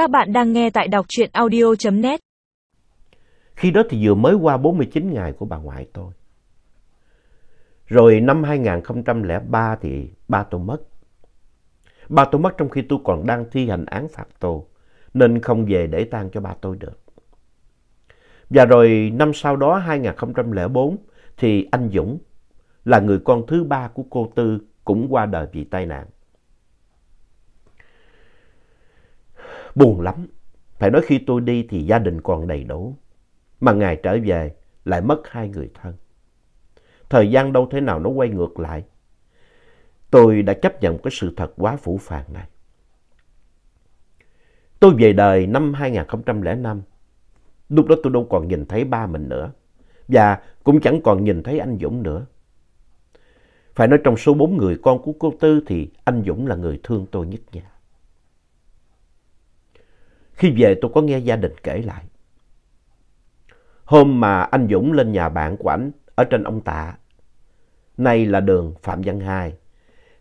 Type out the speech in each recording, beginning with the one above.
Các bạn đang nghe tại đọc truyện audio.net. Khi đó thì vừa mới qua 49 ngày của bà ngoại tôi. Rồi năm 2003 thì ba tôi mất. Ba tôi mất trong khi tôi còn đang thi hành án phạt tù, nên không về để tang cho ba tôi được. Và rồi năm sau đó 2004 thì anh Dũng là người con thứ ba của cô Tư cũng qua đời vì tai nạn. Buồn lắm. Phải nói khi tôi đi thì gia đình còn đầy đủ. Mà ngày trở về lại mất hai người thân. Thời gian đâu thế nào nó quay ngược lại. Tôi đã chấp nhận cái sự thật quá phủ phàng này. Tôi về đời năm 2005. Lúc đó tôi đâu còn nhìn thấy ba mình nữa. Và cũng chẳng còn nhìn thấy anh Dũng nữa. Phải nói trong số bốn người con của cô Tư thì anh Dũng là người thương tôi nhất nhà. Khi về tôi có nghe gia đình kể lại. Hôm mà anh Dũng lên nhà bạn của ảnh ở trên ông Tạ, nay là đường Phạm Văn Hai,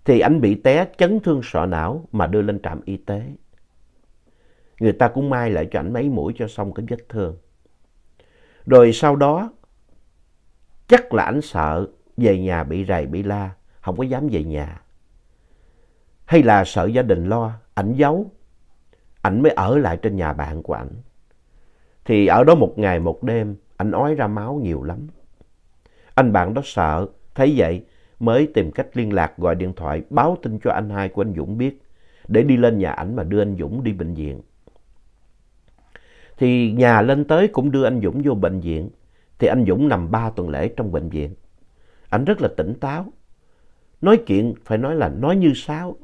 thì anh bị té chấn thương sọ não mà đưa lên trạm y tế. Người ta cũng mai lại cho ảnh mấy mũi cho xong cái vết thương. Rồi sau đó, chắc là ảnh sợ về nhà bị rầy bị la, không có dám về nhà. Hay là sợ gia đình lo, ảnh giấu ảnh mới ở lại trên nhà bạn của ảnh. Thì ở đó một ngày một đêm, anh ói ra máu nhiều lắm. Anh bạn đó sợ, thấy vậy mới tìm cách liên lạc gọi điện thoại báo tin cho anh hai của anh Dũng biết để đi lên nhà ảnh mà đưa anh Dũng đi bệnh viện. Thì nhà lên tới cũng đưa anh Dũng vô bệnh viện. Thì anh Dũng nằm ba tuần lễ trong bệnh viện. Anh rất là tỉnh táo. Nói chuyện phải nói là nói như sáo.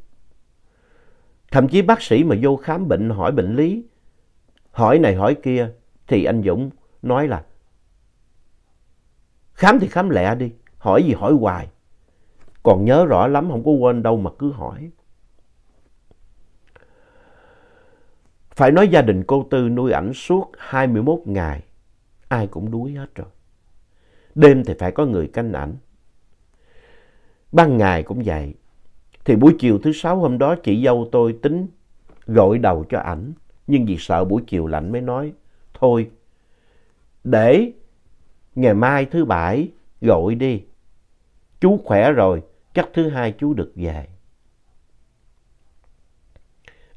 Thậm chí bác sĩ mà vô khám bệnh hỏi bệnh lý, hỏi này hỏi kia, thì anh Dũng nói là khám thì khám lẹ đi, hỏi gì hỏi hoài. Còn nhớ rõ lắm, không có quên đâu mà cứ hỏi. Phải nói gia đình cô Tư nuôi ảnh suốt 21 ngày, ai cũng đuối hết rồi. Đêm thì phải có người canh ảnh. Ban ngày cũng vậy, thì buổi chiều thứ sáu hôm đó chị dâu tôi tính gội đầu cho ảnh. Nhưng vì sợ buổi chiều lạnh mới nói, thôi, để ngày mai thứ bảy gội đi. Chú khỏe rồi, chắc thứ hai chú được về.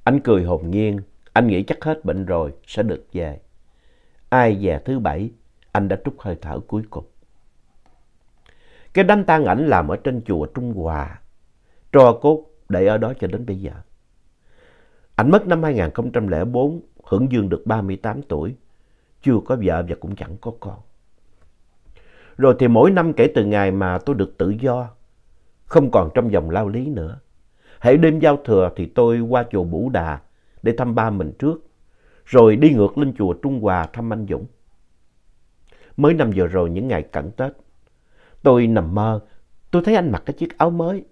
Anh cười hồn nhiên, anh nghĩ chắc hết bệnh rồi, sẽ được về. Ai về thứ bảy, anh đã trút hơi thở cuối cùng. Cái đám tang ảnh làm ở trên chùa Trung Hòa tro cốt để ở đó cho đến bây giờ. Anh mất năm 2004, hưởng dương được 38 tuổi, chưa có vợ và cũng chẳng có con. Rồi thì mỗi năm kể từ ngày mà tôi được tự do, không còn trong vòng lao lý nữa. Hãy đêm giao thừa thì tôi qua chùa Bủ Đà để thăm ba mình trước, rồi đi ngược lên chùa Trung Hòa thăm anh Dũng. Mới năm vừa rồi những ngày cận Tết, tôi nằm mơ, tôi thấy anh mặc cái chiếc áo mới.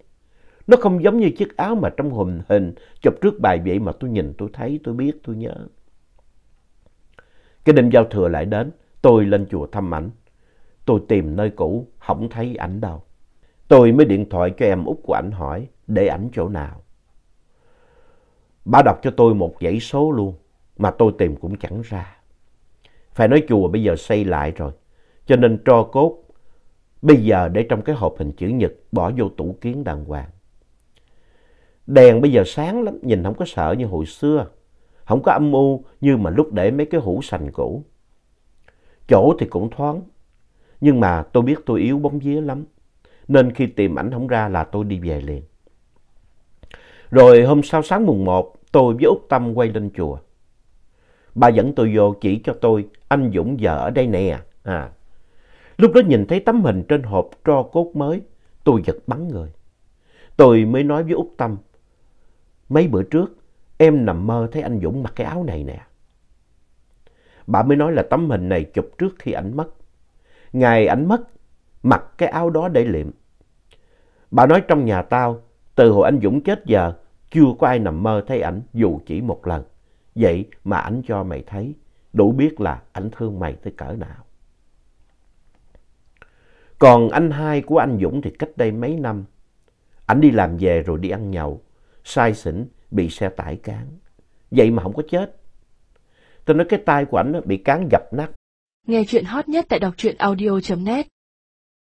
Nó không giống như chiếc áo mà trong hồn hình chụp trước bài vậy mà tôi nhìn, tôi thấy, tôi biết, tôi nhớ. Cái đêm giao thừa lại đến, tôi lên chùa thăm ảnh. Tôi tìm nơi cũ, không thấy ảnh đâu. Tôi mới điện thoại cho em út của ảnh hỏi, để ảnh chỗ nào. Bà đọc cho tôi một dãy số luôn, mà tôi tìm cũng chẳng ra. Phải nói chùa bây giờ xây lại rồi, cho nên tro cốt bây giờ để trong cái hộp hình chữ nhật bỏ vô tủ kiến đàng hoàng. Đèn bây giờ sáng lắm, nhìn không có sợ như hồi xưa. Không có âm u như mà lúc để mấy cái hũ sành cũ. Chỗ thì cũng thoáng. Nhưng mà tôi biết tôi yếu bóng vía lắm. Nên khi tìm ảnh không ra là tôi đi về liền. Rồi hôm sau sáng mùng 1, tôi với Út Tâm quay lên chùa. Bà dẫn tôi vô chỉ cho tôi anh Dũng giờ ở đây nè. À. Lúc đó nhìn thấy tấm hình trên hộp tro cốt mới, tôi giật bắn người. Tôi mới nói với Út Tâm, Mấy bữa trước, em nằm mơ thấy anh Dũng mặc cái áo này nè. Bà mới nói là tấm hình này chụp trước khi ảnh mất. Ngày ảnh mất, mặc cái áo đó để liệm. Bà nói trong nhà tao, từ hồi anh Dũng chết giờ, chưa có ai nằm mơ thấy ảnh dù chỉ một lần. Vậy mà ảnh cho mày thấy, đủ biết là ảnh thương mày tới cỡ nào. Còn anh hai của anh Dũng thì cách đây mấy năm, ảnh đi làm về rồi đi ăn nhậu, say xỉn, bị xe tải cán. Vậy mà không có chết. Tôi nói cái tay của ảnh bị cán dập nát. Nghe chuyện hot nhất tại đọc truyện audio.net